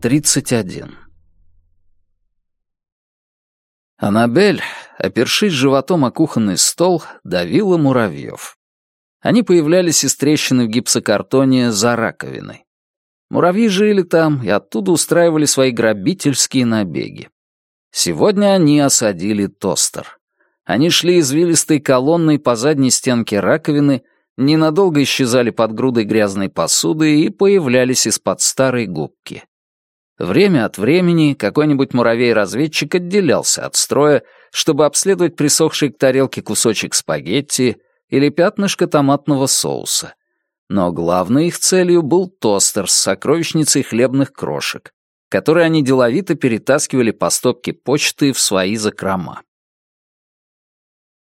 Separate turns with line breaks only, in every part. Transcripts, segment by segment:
Тридцать один. Аннабель, опершись животом о кухонный стол, давила муравьев. Они появлялись из трещины в гипсокартоне за раковиной. Муравьи жили там и оттуда устраивали свои грабительские набеги. Сегодня они осадили тостер. Они шли извилистой колонной по задней стенке раковины, ненадолго исчезали под грудой грязной посуды и появлялись из-под старой губки. Время от времени какой-нибудь муравей-разведчик отделялся от строя, чтобы обследовать присохший к тарелке кусочек спагетти или пятнышко томатного соуса. Но главной их целью был тостер с сокровищницей хлебных крошек, которые они деловито перетаскивали по стопке почты в свои закрома.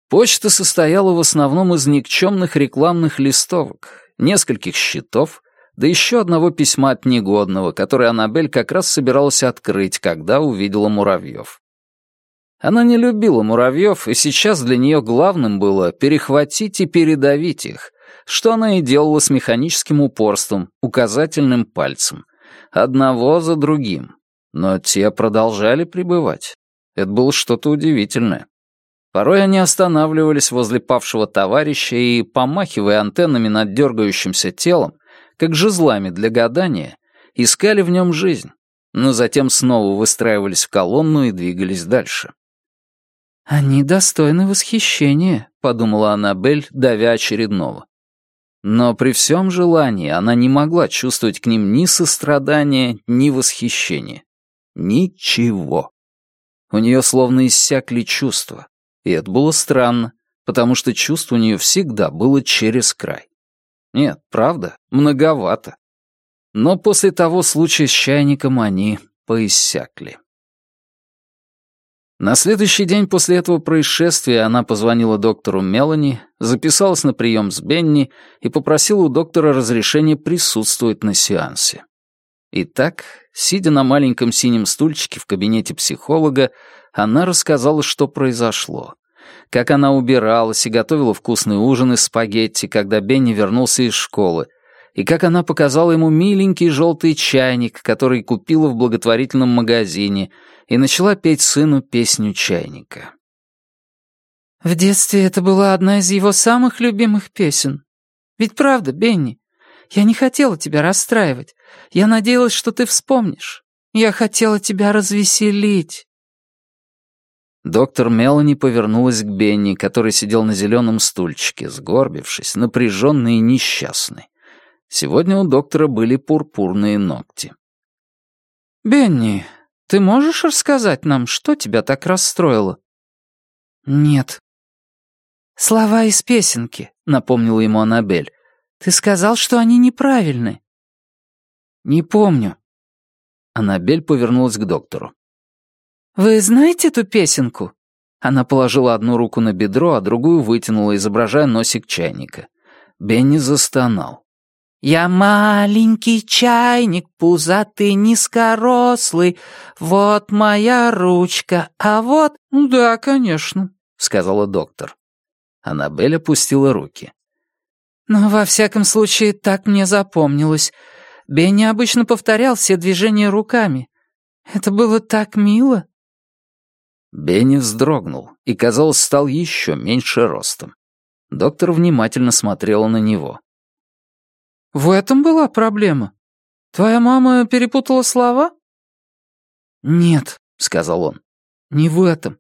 Почта состояла в основном из никчемных рекламных листовок, нескольких счетов, да еще одного письма от негодного, которое Аннабель как раз собиралась открыть, когда увидела муравьев. Она не любила муравьев, и сейчас для нее главным было перехватить и передавить их, что она и делала с механическим упорством, указательным пальцем, одного за другим. Но те продолжали пребывать. Это было что-то удивительное. Порой они останавливались возле павшего товарища и, помахивая антеннами над дергающимся телом, как жезлами для гадания, искали в нем жизнь, но затем снова выстраивались в колонну и двигались дальше. «Они достойны восхищения», — подумала Аннабель, давя очередного. Но при всем желании она не могла чувствовать к ним ни сострадания, ни восхищения. Ничего. У нее словно иссякли чувства. И это было странно, потому что чувство у нее всегда было через край. Нет, правда, многовато. Но после того случая с чайником они поиссякли. На следующий день после этого происшествия она позвонила доктору Мелани, записалась на прием с Бенни и попросила у доктора разрешения присутствовать на сеансе. Итак, сидя на маленьком синем стульчике в кабинете психолога, она рассказала, что произошло, как она убиралась и готовила вкусный ужин из спагетти, когда Бенни вернулся из школы, и как она показала ему миленький желтый чайник, который купила в благотворительном магазине, и начала петь сыну песню чайника. «В детстве это была одна из его самых любимых песен. Ведь правда, Бенни? Я не хотела тебя расстраивать. Я надеялась, что ты вспомнишь. Я хотела тебя развеселить». Доктор Мелани повернулась к Бенни, который сидел на зеленом стульчике, сгорбившись, напряженный и несчастный. Сегодня у доктора были пурпурные ногти. «Бенни, ты можешь рассказать нам, что тебя так расстроило?» «Нет». «Слова из песенки», — напомнила ему Аннабель. «Ты сказал, что они неправильны». «Не помню». Аннабель повернулась к доктору. «Вы знаете эту песенку?» Она положила одну руку на бедро, а другую вытянула, изображая носик чайника. Бенни застонал. «Я маленький чайник, пузатый, низкорослый, вот моя ручка, а вот...» «Да, конечно», — сказала доктор. Аннабель опустила руки. «Но во всяком случае так мне запомнилось. Бенни обычно повторял все движения руками. Это было так мило». Бенни вздрогнул и, казалось, стал еще меньше ростом. Доктор внимательно смотрела на него. «В этом была проблема? Твоя мама перепутала слова?» «Нет», — сказал он, — «не в этом».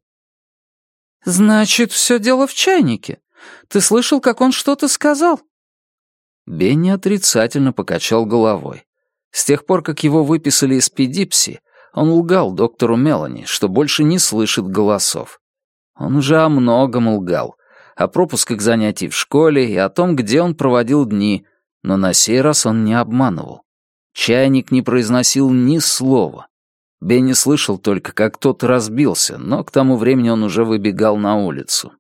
«Значит, все дело в чайнике. Ты слышал, как он что-то сказал?» Бенни отрицательно покачал головой. С тех пор, как его выписали из педипси, он лгал доктору Мелани, что больше не слышит голосов. Он уже о многом лгал. О пропусках занятий в школе и о том, где он проводил дни, но на сей раз он не обманывал. Чайник не произносил ни слова. Бенни слышал только, как тот разбился, но к тому времени он уже выбегал на улицу.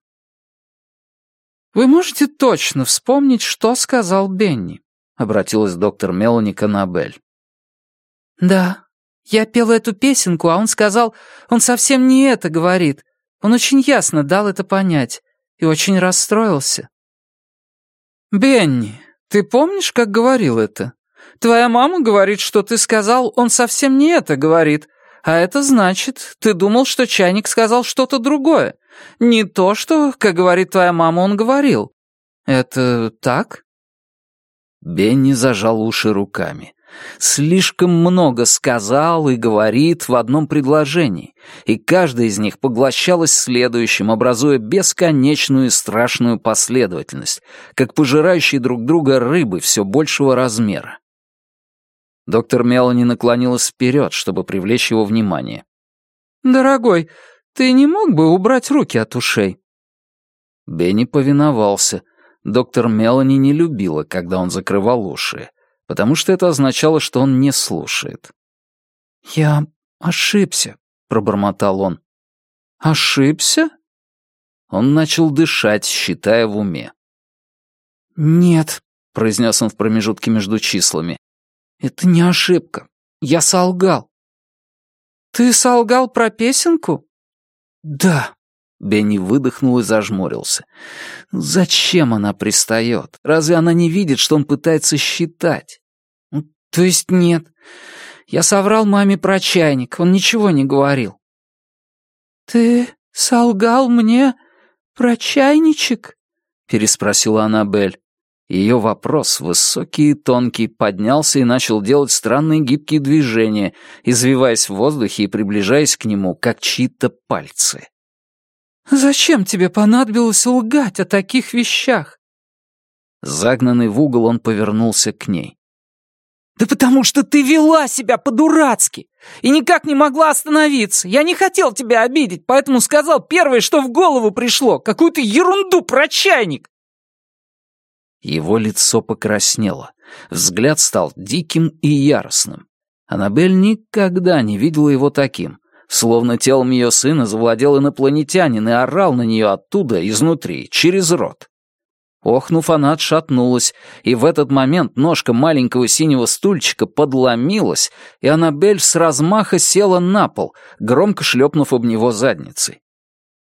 «Вы можете точно вспомнить, что сказал Бенни?» — обратилась доктор Мелани к. «Да, я пела эту песенку, а он сказал, он совсем не это говорит. Он очень ясно дал это понять и очень расстроился. «Бенни,
Ты помнишь, как говорил это? Твоя мама говорит, что ты сказал, он совсем не это говорит. А это значит, ты думал, что чайник сказал что-то другое. Не то, что, как говорит твоя мама, он говорил. Это так?»
Бенни зажал уши руками. Слишком много сказал и говорит в одном предложении, и каждая из них поглощалась следующим, образуя бесконечную и страшную последовательность, как пожирающие друг друга рыбы все большего размера. Доктор Мелани наклонилась вперед, чтобы привлечь его внимание.
«Дорогой, ты не мог бы убрать руки от ушей?»
Бенни повиновался — Доктор Мелани не любила, когда он закрывал уши, потому что это означало, что он не слушает.
«Я ошибся», — пробормотал он.
«Ошибся?» Он начал дышать, считая в уме.
«Нет», —
произнес он в промежутке между числами.
«Это не ошибка. Я солгал». «Ты солгал про песенку?»
«Да», Бенни выдохнул и зажмурился. «Зачем она пристает? Разве она не видит, что он пытается считать?»
«То есть нет. Я соврал маме про чайник, он ничего не говорил». «Ты солгал мне про чайничек?» — переспросила Аннабель.
Ее вопрос, высокий и тонкий, поднялся и начал делать странные гибкие движения, извиваясь в воздухе и приближаясь к нему, как чьи-то пальцы.
«Зачем тебе понадобилось лгать о таких вещах?»
Загнанный в угол, он повернулся к ней.
«Да потому что ты вела себя по-дурацки и никак не могла остановиться. Я не хотел тебя обидеть, поэтому сказал первое, что в голову пришло, какую-то ерунду про чайник».
Его лицо покраснело, взгляд стал диким и яростным. Аннабель никогда не видела его таким, Словно телом ее сына завладел инопланетянин и орал на нее оттуда, изнутри, через рот. Охнув, она отшатнулась, и в этот момент ножка маленького синего стульчика подломилась, и Аннабель с размаха села на пол, громко шлепнув об него задницей.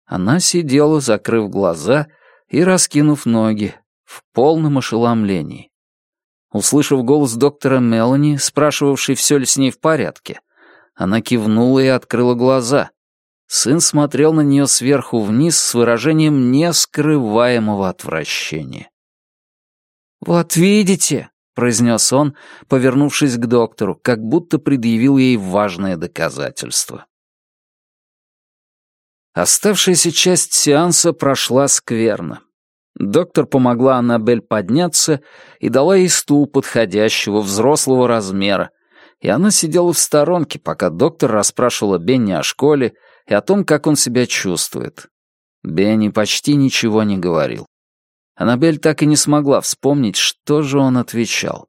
Она сидела, закрыв глаза и раскинув ноги, в полном ошеломлении. Услышав голос доктора Мелани, спрашивавший, все ли с ней в порядке, она кивнула и открыла глаза. Сын смотрел на нее сверху вниз с выражением нескрываемого отвращения.
«Вот видите», — произнес он, повернувшись к доктору, как будто предъявил ей важное доказательство.
Оставшаяся часть сеанса прошла скверно. Доктор помогла Аннабель подняться и дала ей стул подходящего взрослого размера, и она сидела в сторонке, пока доктор расспрашивала Бенни о школе и о том, как он себя чувствует. Бенни почти ничего не говорил. Аннабель так и не смогла вспомнить, что же он отвечал.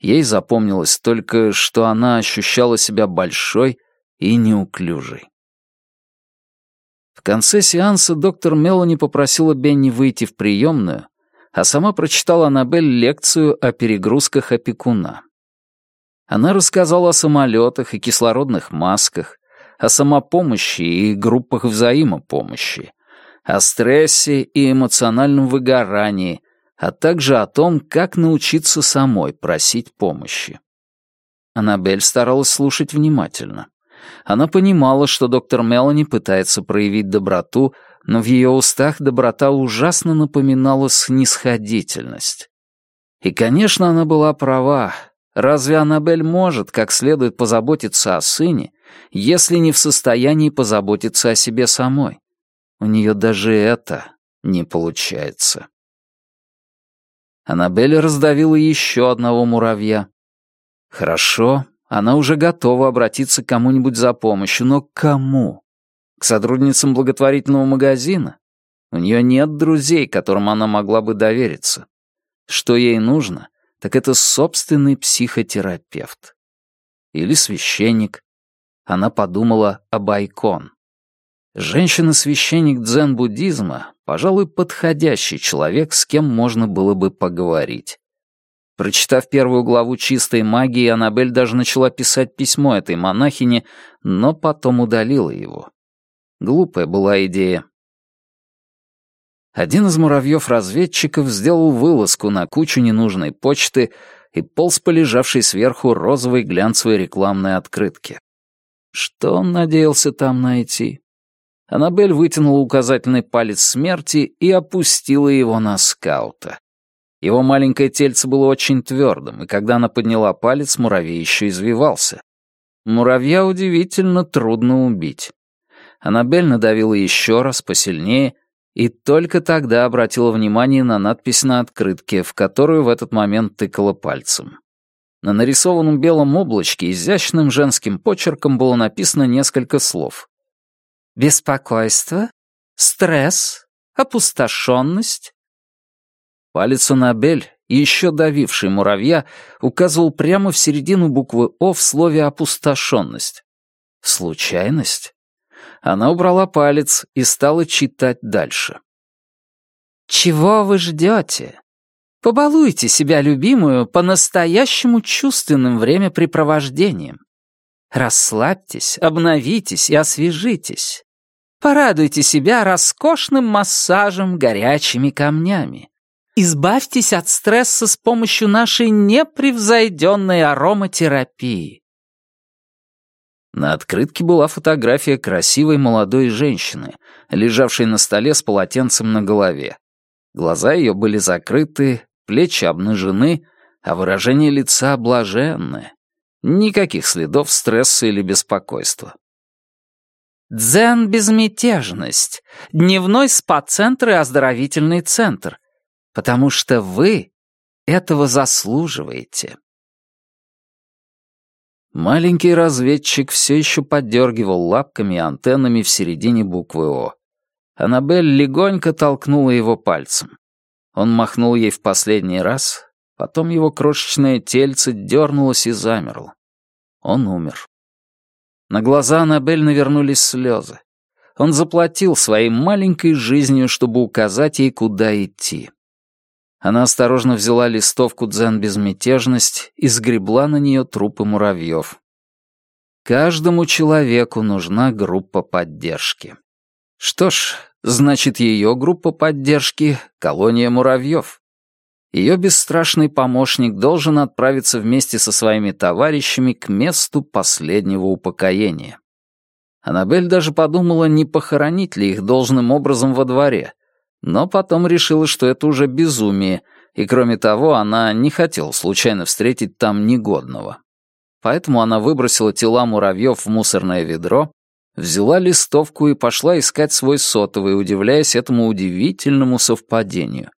Ей запомнилось только, что она ощущала себя большой и неуклюжей. В конце сеанса доктор Мелани попросила Бенни выйти в приемную, а сама прочитала Аннабель лекцию о перегрузках опекуна. Она рассказала о самолетах и кислородных масках, о самопомощи и группах взаимопомощи, о стрессе и эмоциональном выгорании, а также о том, как научиться самой просить помощи. Аннабель старалась слушать внимательно. Она понимала, что доктор Мелани пытается проявить доброту, но в ее устах доброта ужасно напоминала снисходительность. И, конечно, она была права, Разве Аннабель может как следует позаботиться о сыне, если не в состоянии позаботиться о себе самой? У нее даже это не получается. Аннабель раздавила еще одного муравья. Хорошо, она уже готова обратиться к кому-нибудь за помощью, но к кому? К сотрудницам благотворительного магазина? У нее нет друзей, которым она могла бы довериться. Что ей нужно? так это собственный психотерапевт. Или священник. Она подумала об Айкон. Женщина-священник дзен-буддизма, пожалуй, подходящий человек, с кем можно было бы поговорить. Прочитав первую главу «Чистой магии», Аннабель даже начала писать письмо этой монахине, но потом удалила его. Глупая была идея. Один из муравьев-разведчиков сделал вылазку на кучу ненужной почты и полз по лежавшей сверху розовой глянцевой рекламной открытке. Что он надеялся там найти? Аннабель вытянула указательный палец смерти и опустила его на скаута. Его маленькое тельце было очень твердым, и когда она подняла палец, муравей еще извивался. Муравья удивительно трудно убить. Аннабель надавила еще раз, посильнее, и только тогда обратила внимание на надпись на открытке, в которую в этот момент тыкала пальцем. На нарисованном белом облачке изящным женским почерком было написано несколько слов. «Беспокойство», «стресс», «опустошенность». Палец Аннабель, еще давивший муравья, указывал прямо в середину буквы «О» в слове «опустошенность». Случайность? Она убрала палец и стала читать дальше. «Чего вы ждете? Побалуйте себя, любимую, по-настоящему чувственным времяпрепровождением. Расслабьтесь, обновитесь и освежитесь. Порадуйте себя роскошным массажем горячими камнями. Избавьтесь от стресса с помощью нашей непревзойденной ароматерапии. На открытке была фотография красивой молодой женщины, лежавшей на столе с полотенцем на голове. Глаза ее были закрыты, плечи обнажены, а выражение лица блаженное. Никаких следов стресса или беспокойства. Дзен-безмятежность, дневной спа-центр и оздоровительный центр, потому что вы этого заслуживаете. Маленький разведчик все еще поддергивал лапками и антеннами в середине буквы «О». Аннабель легонько толкнула его пальцем. Он махнул ей в последний раз, потом его крошечное тельце дернулось и замерло. Он умер. На глаза Аннабель навернулись слезы. Он заплатил своей маленькой жизнью, чтобы указать ей, куда идти. Она осторожно взяла листовку «Дзен-безмятежность» и сгребла на нее трупы муравьев. Каждому человеку нужна группа поддержки. Что ж, значит, ее группа поддержки — колония муравьев. Ее бесстрашный помощник должен отправиться вместе со своими товарищами к месту последнего упокоения. Аннабель даже подумала, не похоронить ли их должным образом во дворе, но потом решила, что это уже безумие, и кроме того, она не хотела случайно встретить там негодного. Поэтому она выбросила тела муравьев в мусорное ведро, взяла листовку и пошла искать свой сотовый, удивляясь этому удивительному совпадению.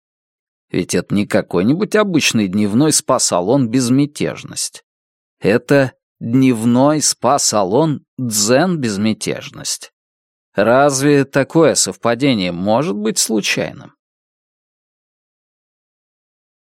Ведь это не какой-нибудь обычный дневной спа-салон «Безмятежность». Это дневной спа-салон «Дзен-безмятежность». Разве такое совпадение может быть случайным?